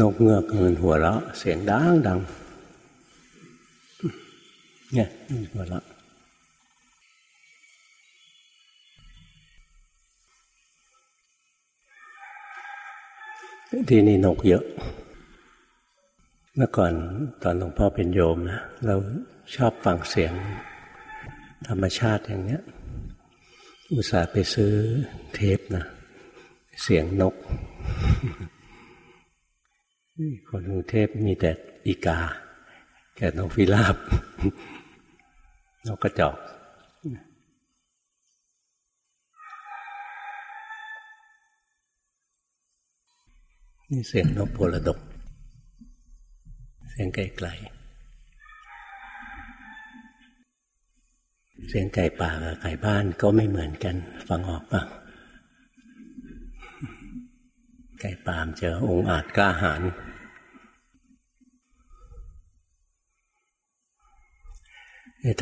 นกเงือกมันหัวเราะเสียงดังดังเนี่ยหัวเราะที่นี่นกเยอะ เมื่อก่อนตอนหลวงพ่อเป็นโยมนะเราชอบฟังเสียงธรรมชาติอย่างเนี้ย อุตส่าห์ไปซื้อเทปนะ เสียงนก คนกรุงเทพมีแต่อีกา แก่นกพิราบนกกระจอกนี่เสียงนกโพลดก เสียงไก่ไกล เสียงไก่ป่ากับไก่บ้านก็ไม่เหมือนกัน ฟังออกปะไก่ป่ามจอองอาจกล้าหาญ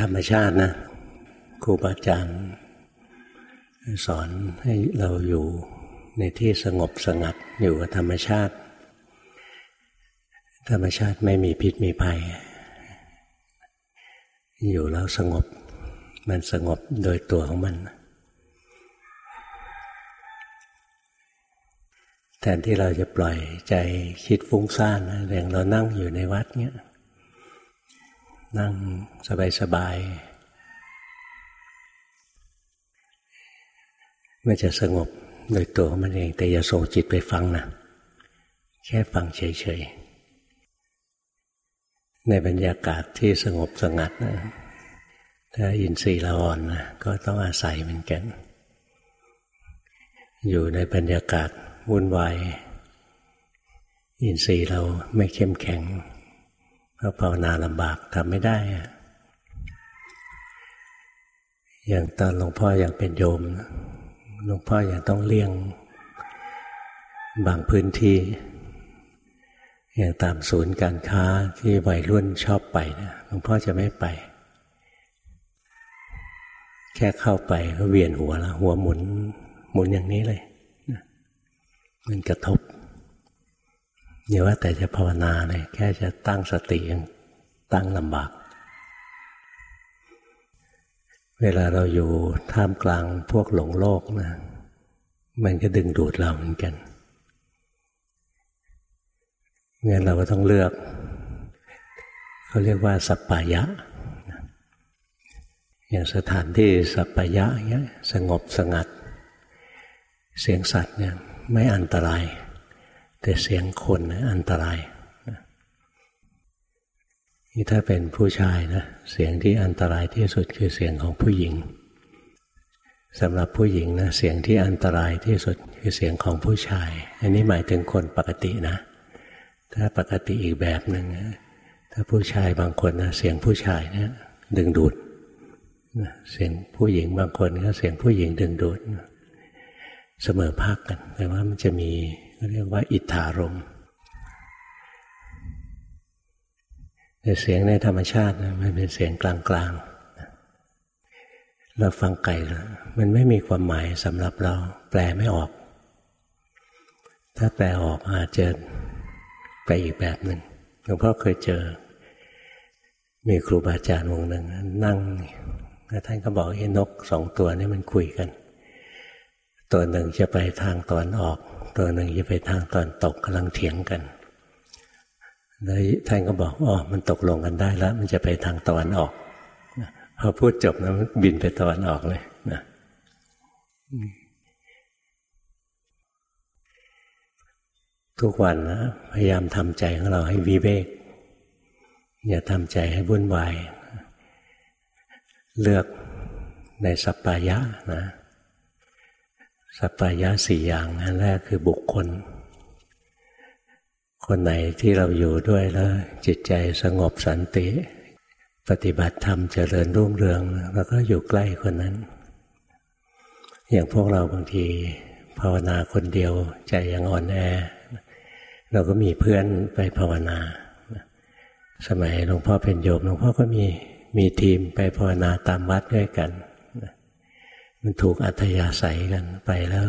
ธรรมชาตินะครูบาอาจารย์สอนให้เราอยู่ในที่สงบสงัดอยู่กับธรรมชาติ ธรรมชาติไม่มีพิษมีภัย อยู่แล้วสงบ มันสงบโดยตัวของมัน แทนที่เราจะปล่อยใจคิดฟุ้งซ่านอย่างเรานั่งอยู่ในวัดเนี้ย นั่งสบายๆมันจะสงบโดยตัวมันเอง แต่อย่าส่งจิตไปฟังนะแค่ฟังเฉยๆ ในบรรยากาศที่สงบสงัดนะถ้าอินทรีย์ละอ่อนนะก็ต้องอาศัยเหมือนกัน อยู่ในบรรยากาศวุ่นวาย อินทรีย์เราไม่เข้มแข็ง ก็ภาวนาลำบากทำไม่ได้ อย่างตอนหลวงพ่ออยังเป็นโยมหลวงพ่ออยังต้องเลี่ยง บางพื้นที่ อย่างตามศูนย์การค้าที่วัยรุ่นชอบไปนะหลวงพ่อจะไม่ไป แค่เข้าไปก็เวียนหัวแล้วหัวหมุน หมุนอย่างนี้เลย มันกระทบ อย่าว่าแต่จะภาวนาเลยแค่จะตั้งสติยังตั้งลำบาก เวลาเราอยู่ท่ามกลางพวกหลงโลกนะมันก็ดึงดูดเราเหมือนกันงั้นเราก็ต้องเลือกเขาเรียกว่าสัปปายะ อย่างสถานที่สัปปายะเนี้ยสงบสงัด เสียงสัตว์เนี่ยไม่อันตราย แต่เสียงคนอันตรายนี่ถ้าเป็นผู้ชายนะเสียงที่อันตรายที่สุดคือเสียงของผู้หญิงสำหรับผู้หญิงนะเสียงที่อันตรายที่สุดคือเสียงของผู้ชาย อันนี้หมายถึงคนปกตินะ ถ้าปกติอีกแบบหนึ่งถ้าผู้ชายบางคนนะเสียงผู้ชายเนี่ยดึงดูดเสียงผู้หญิงบางคนก็เสียงผู้หญิงดึงดูดเสมอภาคกันแต่ว่ามันจะมี เรียกว่าอิทธารมแต่เสียงในธรรมชาติมันเป็นเสียงกลางๆ เราฟังไก่มันไม่มีความหมายสำหรับเรา แปลไม่ออก ถ้าแปลออกอาจจะไปอีกแบบหนึ่งหลวงพ่อเคยเจอ มีครูบาอาจารย์วงหนึ่งนั่งแล้วท่านก็บอกไอ้นกสองตัวนี้มันคุยกัน ตัวหนึ่งจะไปทางตอนออก ตัวหนึ่งจะไปทางตอนตกกำลังเถียงกันแล้วท่านก็บอกอ๋อมันตกลงกันได้แล้ว มันจะไปทางตะวันออกพอพูดจบนะมันบินไปตะวันออกเลยนะทุกวันนะพยายามทำใจของเราให้วิเวก อย่าทำใจให้วุ่นวาย เลือกในสัปปายะนะ สัพยะสี่อย่างอันแรกคือบุคคล คนไหนที่เราอยู่ด้วยแล้ว จิตใจสงบสันติ ปฏิบัติธรรมเจริญรุ่งเรืองแล้วก็อยู่ใกล้คนนั้น อย่างพวกเราบางที ภาวนาคนเดียวใจยังอ่อนแอ เราก็มีเพื่อนไปภาวนา สมัยหลวงพ่อเป็นโยมหลวงพ่อก็มีมีทีมไปภาวนาตามวัดด้วยกัน มันถูกอัธยาศัยกันไปแล้ว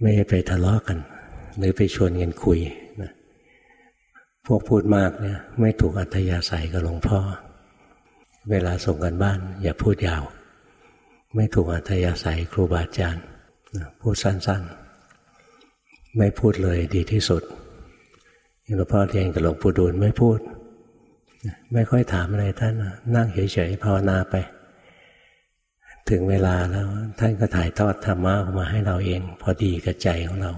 ไม่ไปทะเลาะกัน หรือไปชวนกันคุยนพวกพูดมากเนี่ยไม่ถูกอัธยาศัยกับหลวงพ่อ เวลาส่งกันบ้าน อย่าพูดยาว ไม่ถูกอัธยาศัยครูบาอาจารย์พูดสั้นๆ ไม่พูดเลยดีที่สุดหลวงพ่อเรียนกับหลวงปู่ดูลไม่พูด ไม่ค่อยถามอะไรท่านนั่งเฉยๆภาวนาไป ถึงเวลาแล้ว ท่านก็ถ่ายทอดธรรมะออกมาให้เราเอง พอดีกับใจของเรา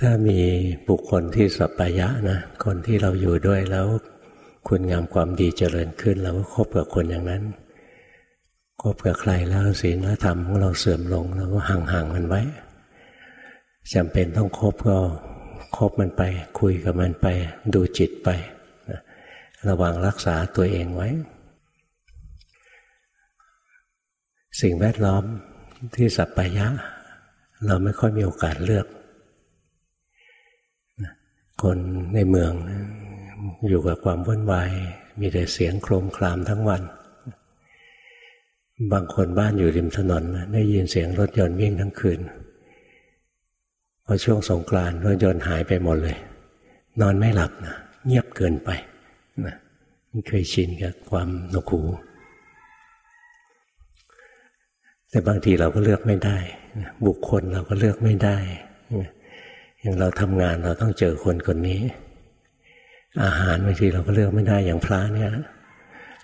ถ้ามีบุคคลที่สัปยะนะ คนที่เราอยู่ด้วยแล้ว คุณงามความดีเจริญขึ้นเราก็คบกับคนอย่างนั้นคบกับใครแล้วศีลและธรรมของเราเสื่อมลงเราก็ห่างๆมันไว้จำเป็นต้องคบก็คบมันไป คุยกับมันไป ดูจิตไป ระวังรักษาตัวเองไว้ สิ่งแวดล้อมที่สัปปายะ เราไม่ค่อยมีโอกาสเลือก คนในเมืองอยู่กับความวุ่นวาย มีแต่เสียงโครมครามทั้งวัน บางคนบ้านอยู่ริมถนนได้ยินเสียงรถยนต์วิ่งทั้งคืนพอช่วงสงกรานต์รถยนต์หายไปหมดเลย นอนไม่หลับนะเงียบเกินไป นะเคยชินกับความนกหู แต่บางทีเราก็เลือกไม่ได้ บุคคลเราก็เลือกไม่ได้ อย่างเราทำงานเราต้องเจอคนคนนี้ อาหารบางทีเราก็เลือกไม่ได้ อย่างพระเนี่ย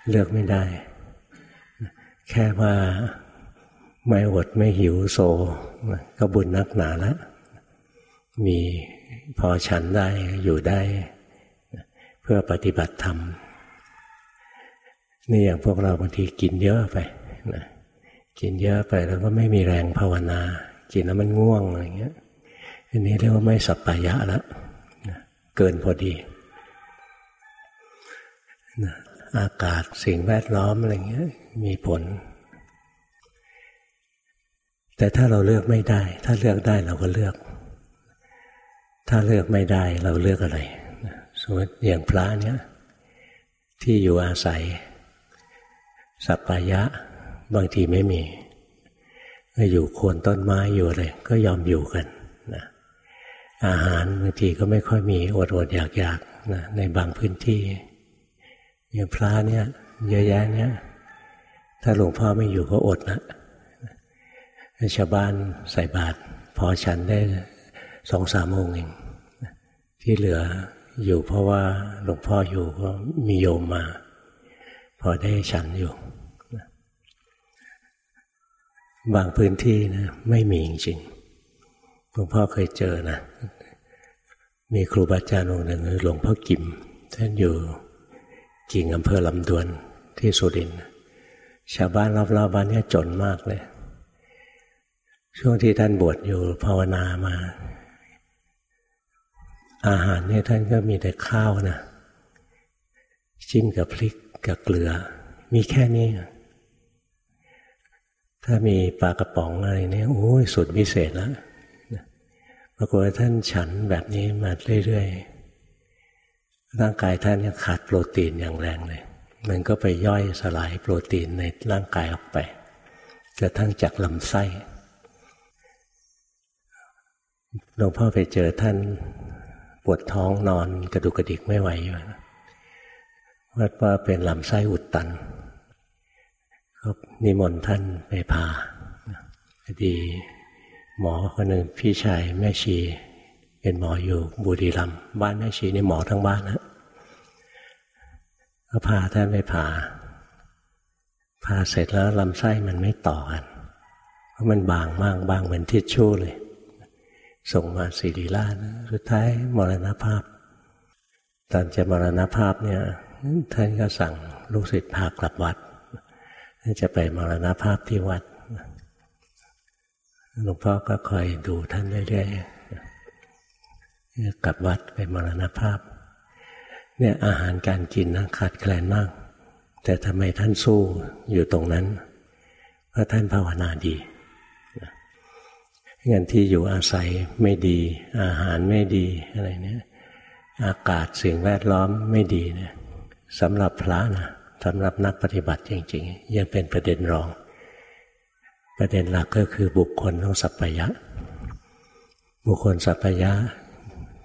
เลือกไม่ได้ แค่ว่าไม่อดไม่หิวโซ ก็บุญนักหนาแล้วมีพอฉันได้อยู่ได้ พื่อปฏิบัติธรรม นี่อย่างพวกเราบางทีกินเยอะไปนะกินเยอะไปแล้วก็ไม่มีแรงภาวนา กินแล้วมันง่วงอะไรเงี้ยอันนี้เรียกว่าไม่สัปปายะแล้วเกินพอดีอากาศสิ่งแวดล้อมอะไรเงี้ยมีผล แต่ถ้าเราเลือกไม่ได้ ถ้าเลือกได้เราก็เลือก ถ้าเลือกไม่ได้เราเลือกอะไร มติอย่างพระเนี้ยที่อยู่อาศัย สัปปายะ บางทีไม่มีก็อยู่โคนต้นไม้อยู่เลย ก็ยอมอยู่กันนะอาหารบางทีก็ไม่ค่อยมีอดอดอยากอยากนะในบางพื้นที่อย่างพระเนี่ยเยอะแยะเนี่ยถ้าหลวงพ่อไม่อยู่ก็อดนะชาวบ้านใส่บาตรพอฉันได้สองสามองค์เองที่เหลือ อยู่เพราะว่าหลวงพ่ออยู่ก็มีโยมมา พอได้ฉันอยู่ บางพื้นที่นะไม่มีจริงๆหลวงพ่อเคยเจอนะ มีครูบาอาจารย์องค์หนึ่งหลวงพ่อกิมท่านอยู่กิ่งอำเภอลำดวนที่สุรินทร์ชาวบ้านรอบๆบ้านนี้จนมากเลย ช่วงที่ท่านบวชอยู่ภาวนามา อาหารเนี่ยท่านก็มีแต่ข้าวนะจิ้มกับพริกกับเกลือ มีแค่นี้ ถ้ามีปลากระป๋องอะไรเนี่ยโอ้ยสุดวิเศษแล้วปรากฏว่าท่านฉันแบบนี้มาเรื่อยๆร่างกายท่านขาดโปรตีนอย่างแรงเลย มันก็ไปย่อยสลายโปรตีนในร่างกายออกไปกระทั่งจากลำไส้หลวงพ่อไปเจอท่าน วดท้องนอนกระดุกกระดิกไม่ไหวว่าว่าเป็นลำไส้อุดตัน ก็นิมนต์ท่านไปพาพอดีหมอคนหนึ่งพี่ชายแม่ชี เป็นหมออยู่บุรีรัมย์บ้านแม่ชีนี่หมอทั้งบ้านนะก็พาท่านไปผ่าพาเสร็จแล้วลำไส้มันไม่ต่อกันเพราะมันบางมากบางเหมือนทิชชู่เลย ส่งมาสิริราชสุดท้ายมรณภาพ ตอนจะมรณภาพเนี่ยท่านก็สั่งลูกศิษย์พากลับวัดจะไปมรณภาพที่วัดหลวงพ่อก็คอยดูท่านเรื่อยๆกลับวัดไปมรณภาพ เนี่ยอาหารการกินนะขาดแคลนมาก แต่ทำไมท่านสู้อยู่ตรงนั้น เพราะท่านภาวนาดี เงินที่อยู่อาศัยไม่ดี อาหารไม่ดีอะไรเนี่ยอากาศสิ่งแวดล้อมไม่ดีเนี่ยสำหรับพระนะสำหรับนักปฏิบัติจริง ๆ ยังเป็นประเด็นรอง ประเด็นหลักก็คือบุคคลต้องสัพพยะ บุคคลสัพยะ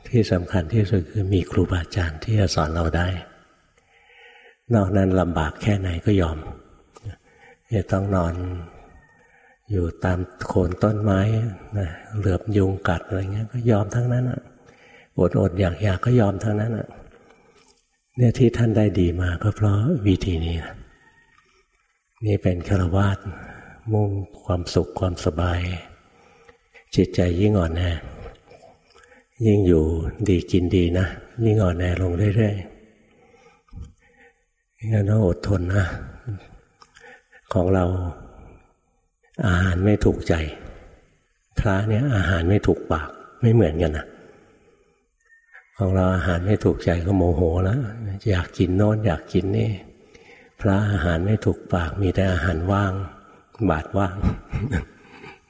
ที่สำคัญที่สุดคือมีครูบาอาจารย์ที่จะสอนเราได้ นอกนั้นลำบากแค่ไหนก็ยอมจะต้องนอน อยู่ตามโคนต้นไม้นะเหลือบยุงกัดอะไรเงี้ยก็ยอมทั้งนั้นอดอดอยากอยากก็ยอมทั้งนั้นอะเนี่ยที่ท่านได้ดีมาก็เพราะวิธีนี้นะนี่เป็นคาวาสมุ่งความสุขความสบาย จิตใจยิ่งอ่อนแอยิ่งอยู่ดีกินดีนะยิ่งอ่อนแอลงเรื่อยๆงั้นต้องอดทนนะ ของเรา อาหารไม่ถูกใจ พระเนี่ยอาหารไม่ถูกปากไม่เหมือนกันนะของเราอาหารไม่ถูกใจก็โมโหแล้วอยากกินโน้นอยากกินนี่ พระอาหารไม่ถูกปากมีแต่อาหารว่าง บาดว่าง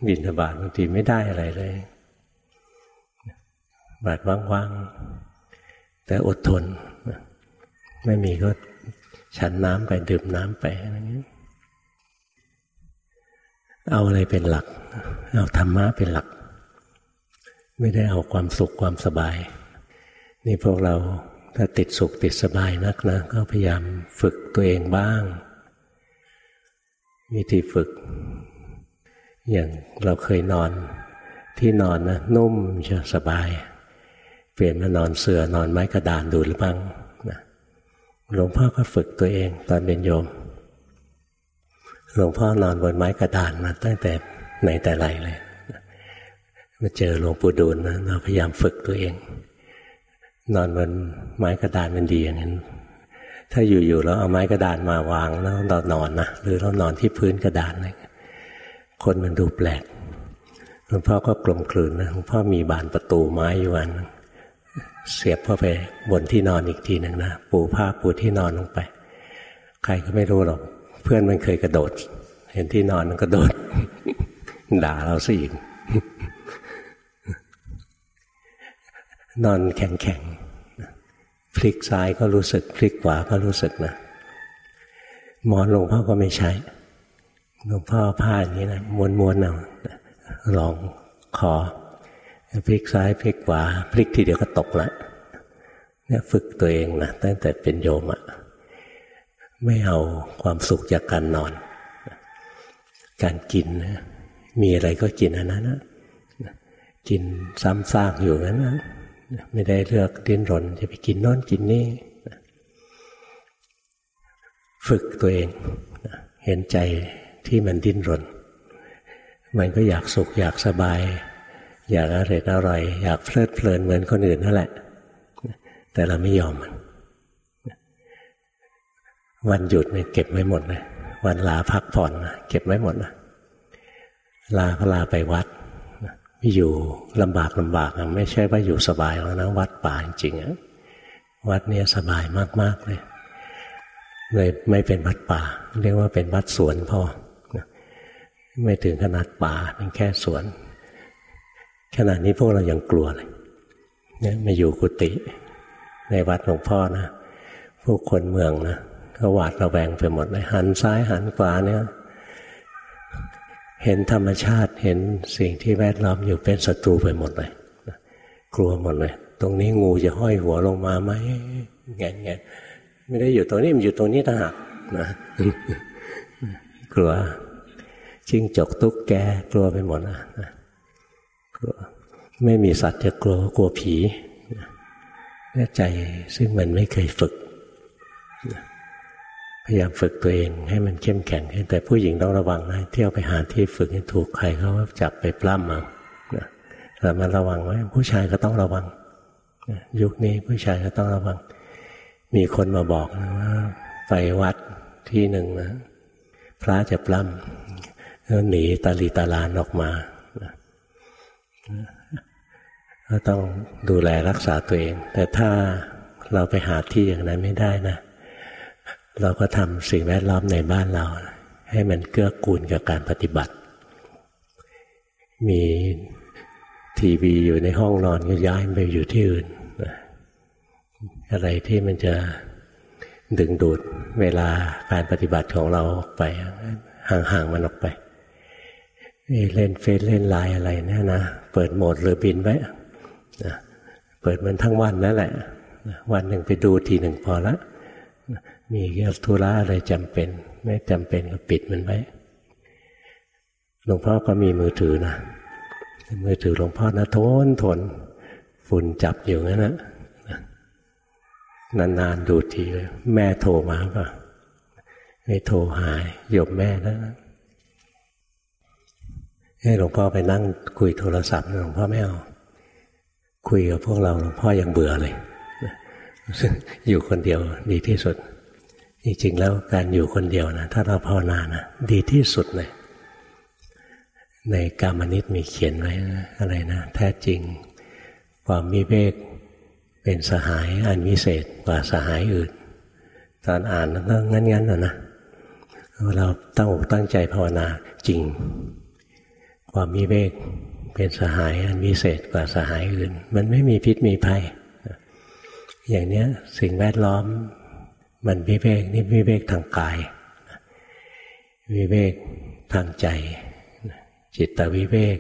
บินบาทบางทีไม่ได้อะไรเลย บาดว่างๆแต่อดทน ไม่มีก็ฉันน้ำไปดื่มน้ำไปอะไรเงี้ย เอาอะไรเป็นหลัก เอาธรรมะเป็นหลัก ไม่ได้เอาความสุขความสบาย นี่พวกเราถ้าติดสุขติดสบายนักนะ ก็พยายามฝึกตัวเองบ้าง วิธีฝึก อย่างเราเคยนอนที่นอนนะนุ่มจะสบาย เปลี่ยนมานอนเสือนอนไม้กระดานดูหรือบ้างนะหลวงพ่อก็ฝึกตัวเองตอนเป็นโยม หลวงพ่อนอนบนไม้กระดานมาตั้งแต่ไหนแต่ไรเลยมาเจอหลวงปู่ดูลนะเราพยายามฝึกตัวเอง นอนบนไม้กระดานมันดีอย่างนั้นถ้าอยู่ๆแล้วเอาไม้กระดานมาวางแล้วเรานอนนะหรือเรานอนที่พื้นกระดานอะไรคนมันดูแปลกหลวงพ่อก็กลมกลืนนะหลวงพ่อมีบานประตูไม้อยู่อันเสียบเข้าไปบนที่นอนอีกทีหนึ่งนะปูผ้าปูที่นอนลงไป ใครก็ไม่รู้หรอก เพื่อนมันเคยกระโดด เห็นที่นอนกระโดด ด่าเราซะอีกนอนแข็งๆพลิกซ้ายก็รู้สึก พลิกขวาก็รู้สึกนะหมอนหลวงพ่อก็ไม่ใช้หลวงพ่อผ้าอย่างนี้นะม้วนๆเอาลองคอพลิกซ้ายพลิกขวาพลิกทีเดียวก็ตกละเนี่ยฝึกตัวเองนะตั้งแต่เป็นโยมอะ ไม่เอาความสุขจากการนอน การกินนะมีอะไรก็กินอันนั้นนะกินซ้ำซากอยู่นั้นนะไม่ได้เลือกดิ้นรนจะไปกินโน้นกินนี่ฝึกตัวเอง เห็นใจที่มันดิ้นรน มันก็อยากสุขอยากสบาย อยากอร่อยอร่อย อยากเพลิดเพลินเหมือนคนอื่นนั่นแหละ แต่เราไม่ยอมมัน วันหยุดเนี่ยเก็บไว้หมดเลยวันลาพักผ่อนเก็บไว้หมดนะลาก็ลาไปวัดอยู่ลำบากลำบากไม่ใช่ว่าอยู่สบายแล้วนะวัดป่าจริงๆวัดเนี้ยสบายมากๆเลยเลยไม่เป็นวัดป่า เรียกว่าเป็นวัดสวนพอไม่ถึงขนาดป่าเป็นแค่สวน ขนาดนี้พวกเรายังกลัวเลยเนี่ยมาอยู่กุฏิในวัดหลวงพ่อนะพวกคนเมืองนะ ก็หวาดระแวงไปหมดเลยหันซ้ายหันขวาเนี่ย เห็นธรรมชาติเห็นสิ่งที่แวดล้อมอยู่เป็นศัตรูไปหมดเลยกลัวหมดเลย ตรงนี้งูจะห้อยหัวลงมาไหมแงแงไม่ได้อยู่ตรงนี้มันอยู่ตรงนี้ต่างหากนะกลัวจิ้งจกตุ๊กแกกลัวไปหมดนะกลัวไม่มีสัตว์จะกลัวกลัวผีใจซึ่งมันไม่เคยฝึก พยายามฝึกตัวเองให้มันเข้มแข็งขึ้นแต่ผู้หญิงต้องระวังนะเที่ยวไปหาที่ฝึกให้ถูกใครเขาจับไปปล้ำเอาเรามาระวังไว้ผู้ชายก็ต้องระวัง ยุคนี้ผู้ชายก็ต้องระวัง มีคนมาบอกนะว่าไปวัดที่หนึ่งนะพระจะปล้ำแล้วหนีตาลีตาลานออกมาก็ต้องดูแลรักษาตัวเอง แต่ถ้าเราไปหาที่อย่างนั้นไม่ได้นะ เราก็ทำสิ่งแวดล้อมในบ้านเรา ให้มันเกื้อกูลกับการปฏิบัติ มีทีวีอยู่ในห้องนอนก็ย้ายไปอยู่ที่อื่น อะไรที่มันจะดึงดูดเวลาการปฏิบัติของเราออกไป ห่างๆมันออกไปเล่นเฟซเล่นไลน์อะไรเนี่ยนะเปิดโหมดเรือบินไว้เปิดมันทั้งวันนั่นแหละ วันหนึ่งไปดูทีหนึ่งพอละ มีเรื่ธุระอะไรจำเป็น ไม่จำเป็นก็ปิดมันไว้หลวงพ่อก็มีมือถือนะมือถือหลวงพ่อนะทนทนฝุ่นจับอยู่งั้นนะนานๆดูทีเลยแม่โทรมาก็ไม่โทรหายหยบแม่แล้วให้หลวงพ่อไปนั่งคุยโทรศัพท์หลวงพ่อไม่เอาคุยกับพวกเราหลวงพ่อยังเบื่อเลยอยู่คนเดียวดีที่สุด จริงๆแล้วการอยู่คนเดียวนะถ้าเราภาวนานะดีที่สุดเลยในกามนิตมีเขียนไว้อะไรนะ แท้จริงความมีเวกเป็นสหายอันวิเศษกว่าสหายอื่น ตอนอ่านก็งั้นๆนะนะเราตั้งอกตั้งใจภาวนาจริง ความมีเวกเป็นสหายอันวิเศษกว่าสหายอื่น มันไม่มีพิษมีภัย อย่างเนี้ยสิ่งแวดล้อม มันวิเวกนี่วิเวกทางกาย วิเวกทางใจ จิตวิเวก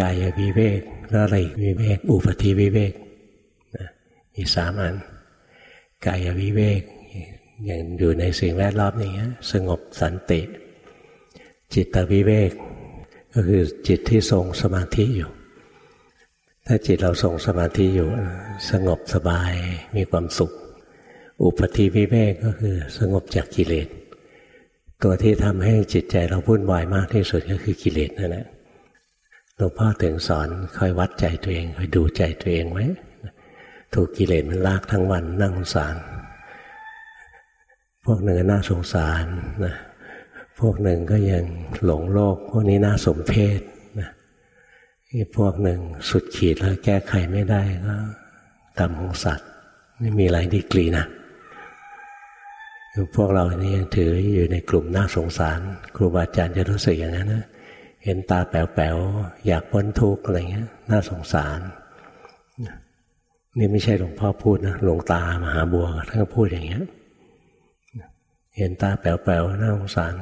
กายวิเวกแล้วอะไรวิเวกอุปธิวิเวกมีสามอัน กายวิเวกอย่างอยู่ในสิ่งแวดล้อมอย่างเงี้ยสงบสันติ จิตวิเวก ก็คือจิตที่ทรงสมาธิอยู่ ถ้าจิตเราทรงสมาธิอยู่ สงบสบายมีความสุข อุปธิวิเวกก็คือสงบจากกิเลส ตัวที่ทำให้จิตใจเราวุ่นวายมากที่สุดก็คือกิเลสนั่นแหละหลวงพ่อถึงสอนคอยวัดใจตัวเองคอยดูใจตัวเองไว้ถูกกิเลสมันลากทั้งวันนั่งสาร พวกหนึ่งน่าสงสารนะพวกหนึ่งก็ยังหลงโลก พวกนี้น่าสมเพชนะอีกพวกหนึ่งสุดขีดแล้วแก้ไขไม่ได้ก็กรรมของสัตว์ ไม่มีหลายดีกรีนะ พวกเรานี่ยังถืออยู่ในกลุ่มน่าสงสาร ครูบาอาจารย์จะรู้สึกอย่างนั้นนะเห็นตาแป๋วๆอยากพ้นทุกข์อะไรเงี้ย น่าสงสาร นี่ไม่ใช่หลวงพ่อพูดนะหลวงตามหาบัวท่านก็พูดอย่างเงี้ยเห็นตาแป๋วๆน่าสงสาร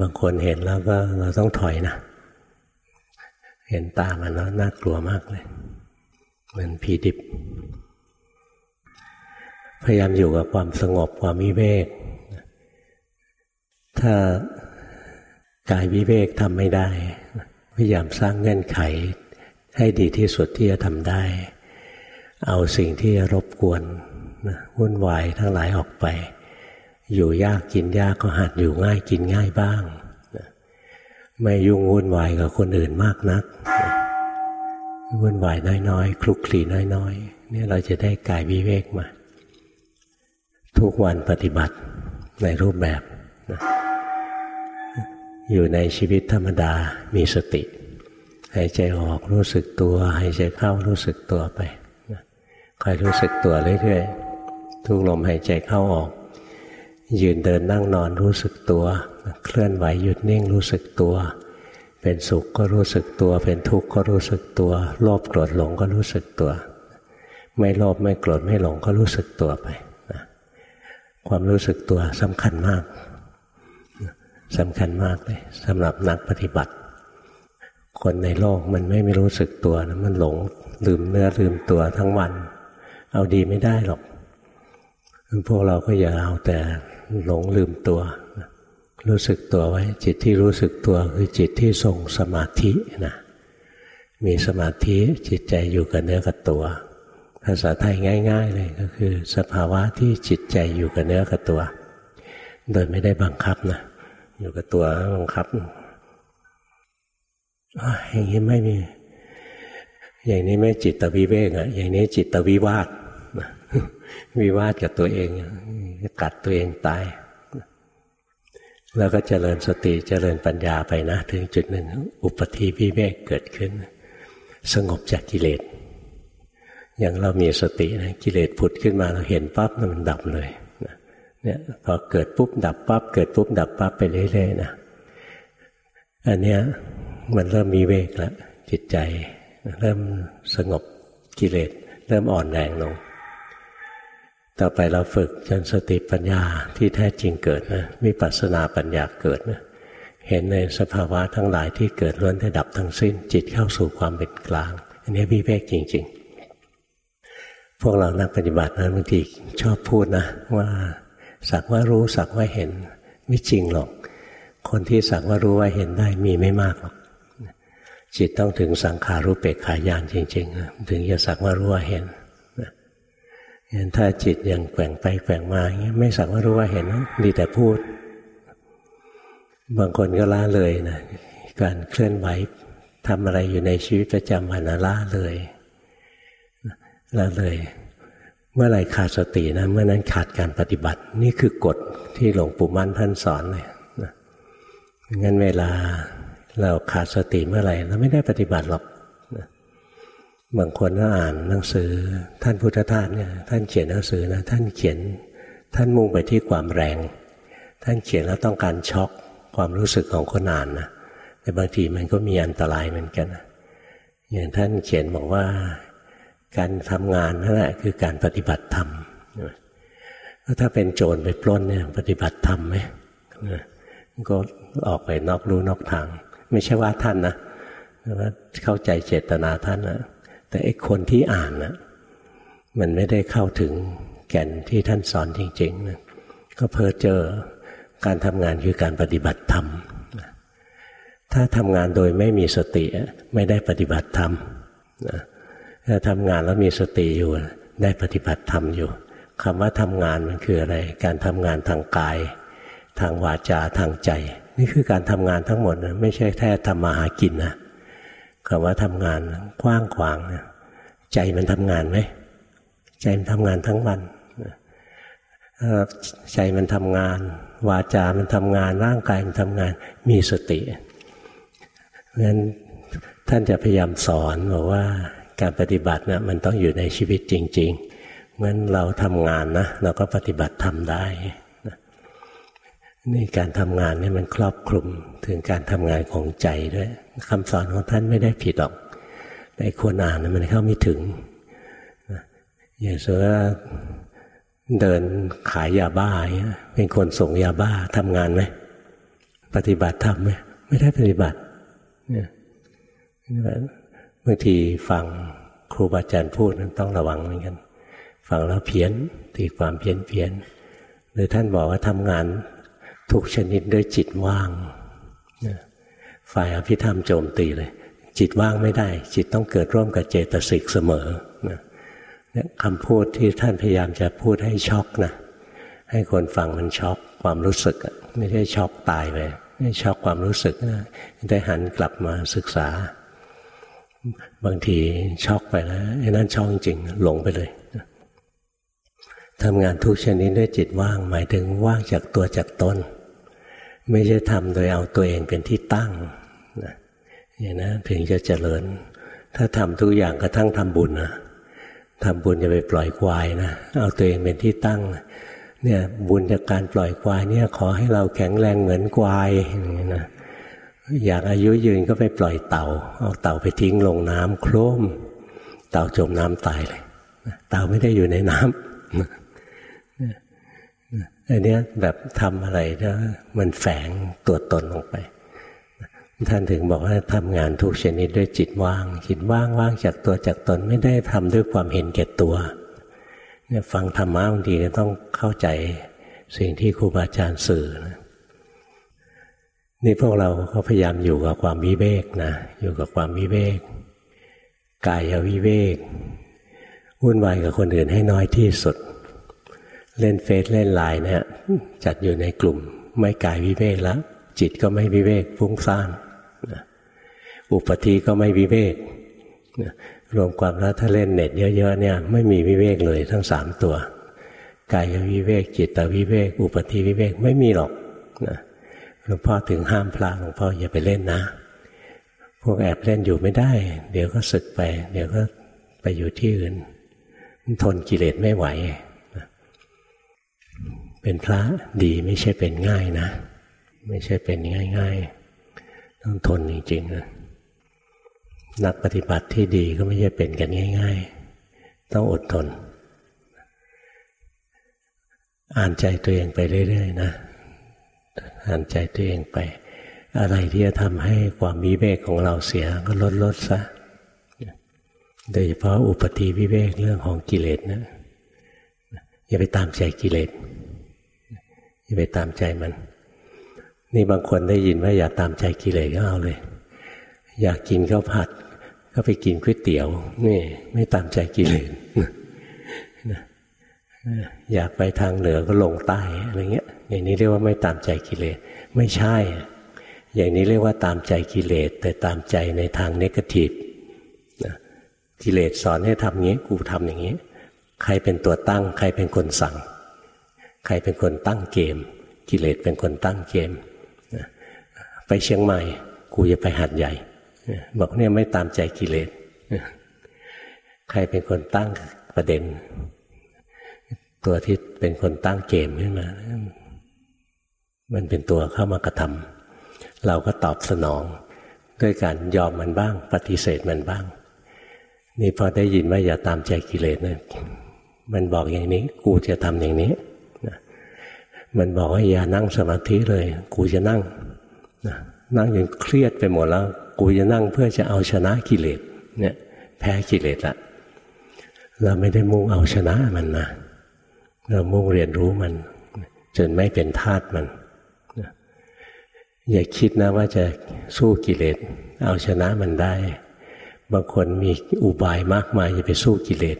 บางคนเห็นแล้วก็เราต้องถอยนะเห็นตามันแล้วน่ากลัวมากเลยเหมือนผีดิบ พยายามอยู่กับความสงบความวิเวก ถ้ากายวิเวกทำไม่ได้ พยายามสร้างเงื่อนไข ให้ดีที่สุดที่จะทำได้ เอาสิ่งที่รบกวนวุ่นวายทั้งหลายออกไป อยู่ยากกินยากก็หัดอยู่ง่ายกินง่ายบ้าง ไม่ยุ่งวุ่นวายกับคนอื่นมากนักวุ่นวายน้อยๆคลุกคลีน้อยๆนี่เราจะได้กายวิเวกมา ทุกวันปฏิบัติในรูปแบบนะอยู่ในชีวิตธรรมดามีสติ หายใจออกรู้สึกตัวหายใจเข้ารู้สึกตัวไปคอยรู้สึกตัวเรื่อยๆ ทุกลมหายใจเข้าออก ยืนเดินนั่งนอนรู้สึกตัวเคลื่อนไหวหยุดนิ่งรู้สึกตัว เป็นสุขก็รู้สึกตัว เป็นทุกข์ก็รู้สึกตัว โลภโกรธหลงก็รู้สึกตัว ไม่โลภไม่โกรธไม่หลงก็รู้สึกตัวไป ความรู้สึกตัวสำคัญมากสำคัญมากเลยสำหรับนักปฏิบัติ คนในโลกมันไม่ไม่รู้สึกตัวนะมันหลงลืมเนื้อลืมตัวทั้งวัน เอาดีไม่ได้หรอกพวกเราก็อย่าเอาแต่หลงลืมตัว รู้สึกตัวไว้ จิตที่รู้สึกตัวคือจิตที่ทรงสมาธินะมีสมาธิจิตใจอยู่กับเนื้อกับตัว ภาษาไทยง่าย ๆ เลยก็คือ สภาวะที่จิตใจอยู่กับเนื้อกับตัว โดยไม่ได้บังคับนะอยู่กับตัวบังคับอย่างนี้ไม่มี อย่างนี้ไม่จิตตวิเวกอะอย่างนี้จิตตวิวาสวิวาทกับตัวเองกัดตัวเองตาย แล้วก็เจริญสติเจริญปัญญาไปนะ ถึงจุดหนึ่ง อุปธิวิเวกเกิดขึ้น สงบจากกิเลส อย่างเรามีสตินะกิเลสผุดขึ้นมาเราเห็นปั๊บมันดับเลยเนี่ยพอเกิดปุ๊บดับปั๊บเกิดปุ๊บดับปั๊บไปเรื่อยๆนะอันเนี้ยมันเริ่มมีเวกแล้วจิตใจ เริ่มสงบกิเลสเริ่มอ่อนแรงลง ต่อไปเราฝึกจนสติปัญญาที่แท้จริงเกิดนะวิปัสสนาปัญญาเกิดนะเห็นในสภาวะทั้งหลายที่เกิดล้วนได้ดับทั้งสิ้น จิตเข้าสู่ความเป็นกลาง อันนี้วิเวกจริง ๆ พวกเรานักปฏิบัตินะบางทีชอบพูดนะ ว่าสักว่ารู้สักว่าเห็น ไม่จริงหรอก คนที่สักว่ารู้ว่าเห็นได้มีไม่มากหรอกจิตต้องถึงสังขารู้เปกขายานจริงๆ ถึงจะสักว่ารู้ว่าเห็นงั้นถ้าจิตยังแกว่งไปแกว่งมาอย่างเงี้ยไม่สักว่ารู้ว่าเห็นดีแต่พูด บางคนก็ล้าเลยนะการเคลื่อนไหวทำอะไรอยู่ในชีวิตประจำวันล้าเลย ล้าเลย เมื่อไรขาดสตินะเมื่อนั้นขาดการปฏิบัติ นี่คือกฎที่หลวงปู่มั่นท่านสอนเลยงั้นเวลาเราขาดสติเมื่อไหร่เราไม่ได้ปฏิบัติหรอกบางคนก็อ่านหนังสือท่านพุทธทาสเนี่ยท่านเขียนหนังสือนะท่านเขียนท่านมุ่งไปที่ความแรง ท่านเขียนแล้วต้องการช็อกความรู้สึกของคนอ่านนะแต่บางทีมันก็มีอันตรายเหมือนกันอย่างท่านเขียนบอกว่า การทำงานนั่นแหละคือการปฏิบัติธรรมถ้าเป็นโจรไปปล้นเนี่ย ปฏิบัติธรรมไหมก็ออกไปนอกรู้นอกทาง ไม่ใช่ว่าท่านนะว่าเข้าใจเจตนาท่านนะแต่ไอ้คนที่อ่านนะมันไม่ได้เข้าถึงแก่นที่ท่านสอนจริงๆนะก็เพ้อเจอการทำงานคือการปฏิบัติธรรม ถ้าทำงานโดยไม่มีสติไม่ได้ปฏิบัติธรรม ถ้าทำงานแล้วมีสติอยู่ ได้ปฏิบัติธรรมอยู่คำว่าทำงานมันคืออะไร การทำงานทางกาย ทางวาจาทางใจ นี่คือการทำงานทั้งหมดนะไม่ใช่แค่ทำมาหากินนะคำว่าทำงานกว้างขวางนะใจมันทำงานไหมใจมันทำงานทั้งวันใจมันทำงาน วาจามันทำงาน ร่างกายมันทำงาน มีสติเพราะฉะนั้นท่านจะพยายามสอนบอกว่า การปฏิบัตินะมันต้องอยู่ในชีวิตจริงๆเมื่อเราทำงานนะเราก็ปฏิบัติทำได้นี่การทำงานนี่มันครอบคลุมถึงการทำงานของใจด้วยคำสอนของท่านไม่ได้ผิดหรอก แต่คนอ่านมันเข้าไม่ถึงอย่างเช่นว่าเดินขายยาบ้าเป็นคนส่งยาบ้าทำงานไหมปฏิบัติทำไหมไม่ได้ปฏิบัติเนี่ย บางทีฟังครูบาอาจารย์พูดนั้นต้องระวังเหมือนกัน ฟังแล้วเพี้ยนตีความเพี้ยนเพี้ยนหรือท่านบอกว่าทำงานทุกชนิดด้วยจิตว่าง ฝ่ายอภิธรรมโจมตีเลย จิตว่างไม่ได้ จิตต้องเกิดร่วมกับเจตสิกเสมอนะคำพูดที่ท่านพยายามจะพูดให้ช็อกนะให้คนฟังมันช็อกความรู้สึก ไม่ใช่ช็อกตายไปไม่ช็อกความรู้สึกนะได้หันกลับมาศึกษา บางทีช็อกไปแล้วไอ้นั่นช็อกจริงหลงไปเลยทำงานทุกชนิดด้วยจิตว่าง หมายถึงว่างจากตัวจากตนไม่ใช่ทำโดยเอาตัวเองเป็นที่ตั้งนะอย่างนะถึงจะเจริญ ถ้าทำทุกอย่างกระทั่งทำบุญนะทำบุญจะไปปล่อยควายนะเอาตัวเองเป็นที่ตั้ง เนี่ยบุญจากการปล่อยควายเนี่ยขอให้เราแข็งแรงเหมือนควายอย่างนี้นะ อยากอายุยืนก็ไปปล่อยเต่า เอาเต่าไปทิ้งลงน้ำโครม เต่าจมน้ำตายเลย เต่าไม่ได้อยู่ในน้ำอันนี้แบบทำอะไรแล้วมันแฝงตัวตนลงไป ท่านถึงบอกว่าทำงานทุกชนิดด้วยจิตว่าง จิตว่างว่างจากตัวจากตนไม่ได้ทำด้วยความเห็นแก่ตัวเนี่ยฟังธรรมะบางทีก็ต้องเข้าใจสิ่งที่ครูบาอาจารย์สื่อนะ นี่พวกเราก็พยายามอยู่กับความวิเวกนะ อยู่กับความวิเวกกายวิเวกวุ่นวายกับคนอื่นให้น้อยที่สุด เล่นเฟซเล่นไลน์เนี่ยจัดอยู่ในกลุ่ม ไม่กายวิเวกแล้ว จิตก็ไม่วิเวกฟุ้งซ่านอุปธิก็ไม่วิเวกรวมความแล้วถ้าเล่นเน็ตเยอะๆเนี่ยไม่มีวิเวกเลยทั้งสามตัวกายวิเวกจิตวิเวก อุปธิวิเวกไม่มีหรอกนะ หลวงพ่อถึงห้ามพระหลวงพ่ออย่าไปเล่นนะ พวกแอบเล่นอยู่ไม่ได้ เดี๋ยวก็สึกไป เดี๋ยวก็ไปอยู่ที่อื่น ทนกิเลสไม่ไหว เป็นพระดีไม่ใช่เป็นง่ายนะ ไม่ใช่เป็นง่ายๆ ต้องทนจริงๆนะนักปฏิบัติที่ดีก็ไม่ใช่เป็นกันง่าย ๆ ต้องอดทน อ่านใจตัวเองไปเรื่อยๆนะ อ่านใจตัวเองไป อะไรที่จะทำให้ความวิเวกของเราเสียก็ลดลดซะโดยเฉพาะอุปธิวิเวกเรื่องของกิเลสนะอย่าไปตามใจกิเลสอย่าไปตามใจมัน นี่บางคนได้ยินว่าอย่าตามใจกิเลสก็เอาเลย อยากกินข้าวผัด ก็ไปกินก๋วยเตี๋ยวนี่ไม่ตามใจกิเลส อยากไปทางเหนือก็ลงใต้อะไรเงี้ย อย่างนี้เรียกว่าไม่ตามใจกิเลสไม่ใช่ อย่างนี้เรียกว่าตามใจกิเลสแต่ตามใจในทางเนกาทีฟกิเลสสอนให้ทำงี้กูทำอย่างนี้ ใครเป็นตัวตั้ง ใครเป็นคนสั่ง ใครเป็นคนตั้งเกม กิเลสเป็นคนตั้งเกม ไปเชียงใหม่ กูจะไปหัดใหญ่ บอกเนี่ยไม่ตามใจกิเลสใครเป็นคนตั้งประเด็น ตัวที่เป็นคนตั้งเกมขึ้นมา มันเป็นตัวเข้ามากระทำเราก็ตอบสนอง ด้วยการยอมมันบ้าง ปฏิเสธมันบ้าง นี่พอได้ยินว่าอย่าตามใจกิเลสนะมันบอกอย่างนี้ กูจะทำอย่างนี้นะมันบอกว่าอย่านั่งสมาธิเลย กูจะนั่งนะนั่งอย่างเครียดไปหมดแล้ว กูจะนั่งเพื่อจะเอาชนะกิเลสเนี่ย แพ้กิเลสละเราไม่ได้มุ่งเอาชนะมันนะ เรามุ่งเรียนรู้มัน จนไม่เป็นทาตมันอย่าคิดนะว่าจะสู้กิเลสเอาชนะมันได้ บางคนมีอุบายมากมายจะไปสู้กิเลส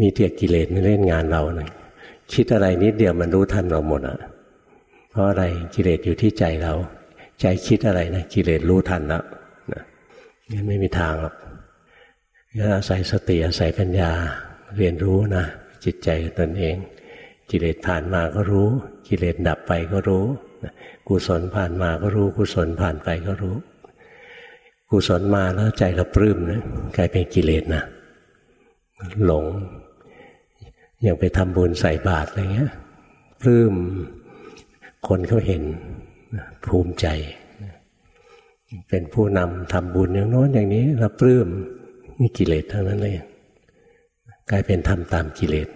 มีเตียกิเลสมาเล่นงานเรานะคิดอะไรนิดเดียวมันรู้ทันเราหมดอะเพราะอะไรกิเลสอยู่ที่ใจเรา ใจคิดอะไรนะกิเลสรู้ทันแล้วนะงั้นไม่มีทางหรอกงั้นอาศัยสติอาศัยปัญญาเรียนรู้นะ จิตใจตนเอง กิเลสผ่านมาก็รู้ กิเลสดับไปก็รู้กุศลผ่านมาก็รู้กุศลผ่านไปก็รู้ กุศลมาแล้วใจเราปลื้มนะกลายเป็นกิเลสนะหลงอย่างไปทำบุญใส่บาตรอะไรเงี้ยปลื้มคนเขาเห็นภูมิใจ เป็นผู้นำทำบุญอย่างโน้นอย่างนี้เราปลื้มนี่กิเลสทั้งนั้นเลย กลายเป็นทำตามกิเลส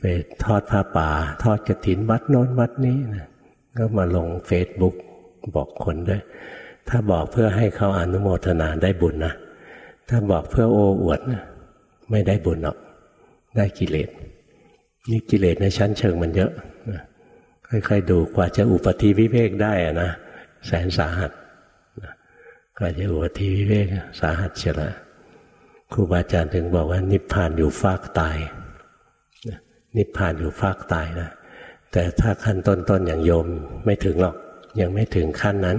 ไปทอดผ้าป่า ทอดกระถินวัดโน้นวัดนี้นะก็มาลงเฟซบุ๊กบอกคนด้วย ถ้าบอกเพื่อให้เขาอนุโมทนาได้บุญนะ ถ้าบอกเพื่อโอ้อวดนะไม่ได้บุญหรอก ได้กิเลสนี่กิเลสในชั้นเชิงมันเยอะนะค่อยๆดูกว่าจะอุปธิวิเวกได้อะนะแสนสาหัสกว่าจะอุปธิวิเวกสาหัสเชียวละ ครูบาอาจารย์ถึงบอกว่า นิพพานอยู่ฟากตาย นิพพานอยู่ฟากตายนะแต่ถ้าขั้นต้นๆอย่างโยมไม่ถึงหรอก ยังไม่ถึงขั้นนั้น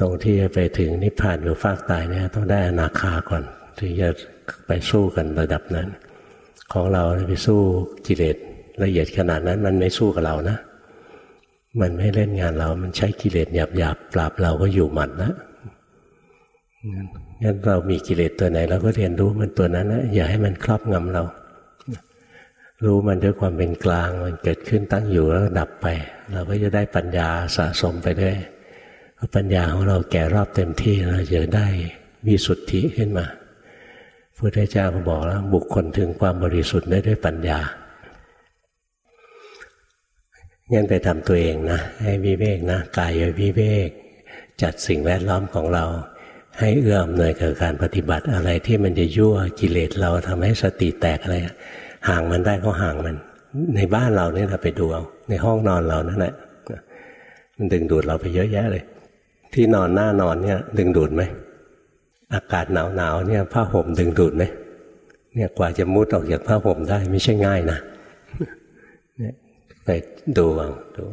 ตรงที่จะไปถึงนิพพานหรือฟากตายเนี่ยต้องได้อนาคาก่อนถึงจะไปสู้กันระดับนั้น ของเราไปสู้กิเลสละเอียดขนาดนั้นมันไม่สู้กับเรานะ มันไม่เล่นงานเรา มันใช้กิเลสหยาบหยาบปราบเราก็อยู่หมัดนะ งั้นเรามีกิเลสตัวไหนเราก็เรียนรู้มันตัวนั้นนะอย่าให้มันครอบงำเรา รู้มันด้วยความเป็นกลางมันเกิดขึ้นตั้งอยู่แล้วดับไป เราก็จะได้ปัญญาสะสมไปด้วยปัญญาของเราแก่รอบเต็มที่เราจะได้วิสุทธิขึ้นมาพระพุทธเจ้าก็บอกแล้วบุคคลถึงความบริสุทธิ์ได้ด้วยปัญญางั้นไปทำตัวเองนะให้วิเวกนะกายวิเวก จัดสิ่งแวดล้อมของเรา ให้เอื้อมหน่วยกับการปฏิบัติอะไรที่มันจะยั่วกิเลสเราทำให้สติแตกอะไรห่างมันได้ก็ห่างมัน ในบ้านเราเนี่ยเราไปดูเอาในห้องนอนเรานั่นแหละมันดึงดูดเราไปเยอะแยะเลย ที่นอนหน้านอนเนี่ย ดึงดูดไหมอากาศหนาวหนาวเนี่ยผ้าห่มดึงดูดไหมเนี่ยกว่าจะมุดออกจากผ้าห่มได้ไม่ใช่ง่ายนะเนี่ยไปดูเอาดู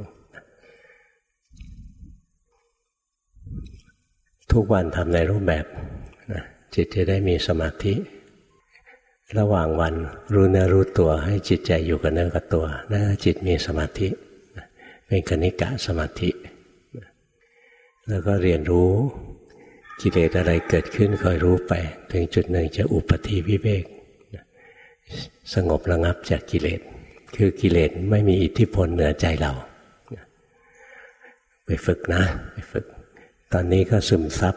ทุกวันทำในรูปแบบนะจิตจะได้มีสมาธิ ระหว่างวันรู้เนื้อรู้ตัวให้จิตใจอยู่กับเนื้อกับตัวนั่นจิตมีสมาธิเป็นกนิกะสมาธิ แล้วก็เรียนรู้กิเลสอะไรเกิดขึ้นคอยรู้ไป ถึงจุดหนึ่งจะอุปธิวิเวกสงบระงับจากกิเลส คือกิเลสไม่มีอิทธิพลเหนือใจเรา ไปฝึกนะ ไปฝึก ตอนนี้ก็ซึมซับ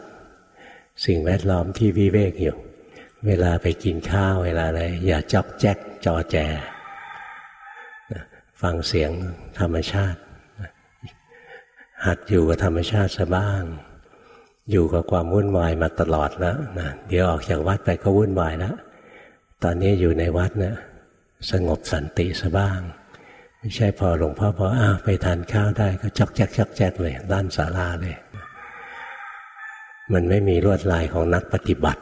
สิ่งแวดล้อมที่วิเวกอยู่ เวลาไปกินข้าวเวลาอะไรอย่าจอกแจ๊กจอแจ ฟังเสียงธรรมชาติ หัดอยู่กับธรรมชาติซะบ้าง อยู่กับความวุ่นวายมาตลอดแล้วนะเดี๋ยวออกจากวัดไปก็วุ่นวายแล้วตอนนี้อยู่ในวัดเนะี่ยสงบสันติซะบ้าง ไม่ใช่พอหลวงพ่อพออ้าวไปทานข้าวได้ก็จอกแจ๊กจอกแจ๊กเลยด้านศาลาเลย มันไม่มีลวดลายของนักปฏิบัติ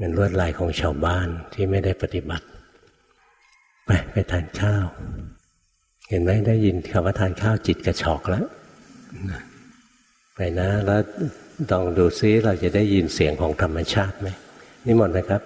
มันลวดลายของชาวบ้านที่ไม่ได้ปฏิบัติ ไปไปทานข้าว เห็นไหมได้ยินคำว่าทานข้าวจิตกระชอกแล้วไปนะแล้วลองดูซิเราจะได้ยินเสียงของธรรมชาติไหมนี่หมดนะครับ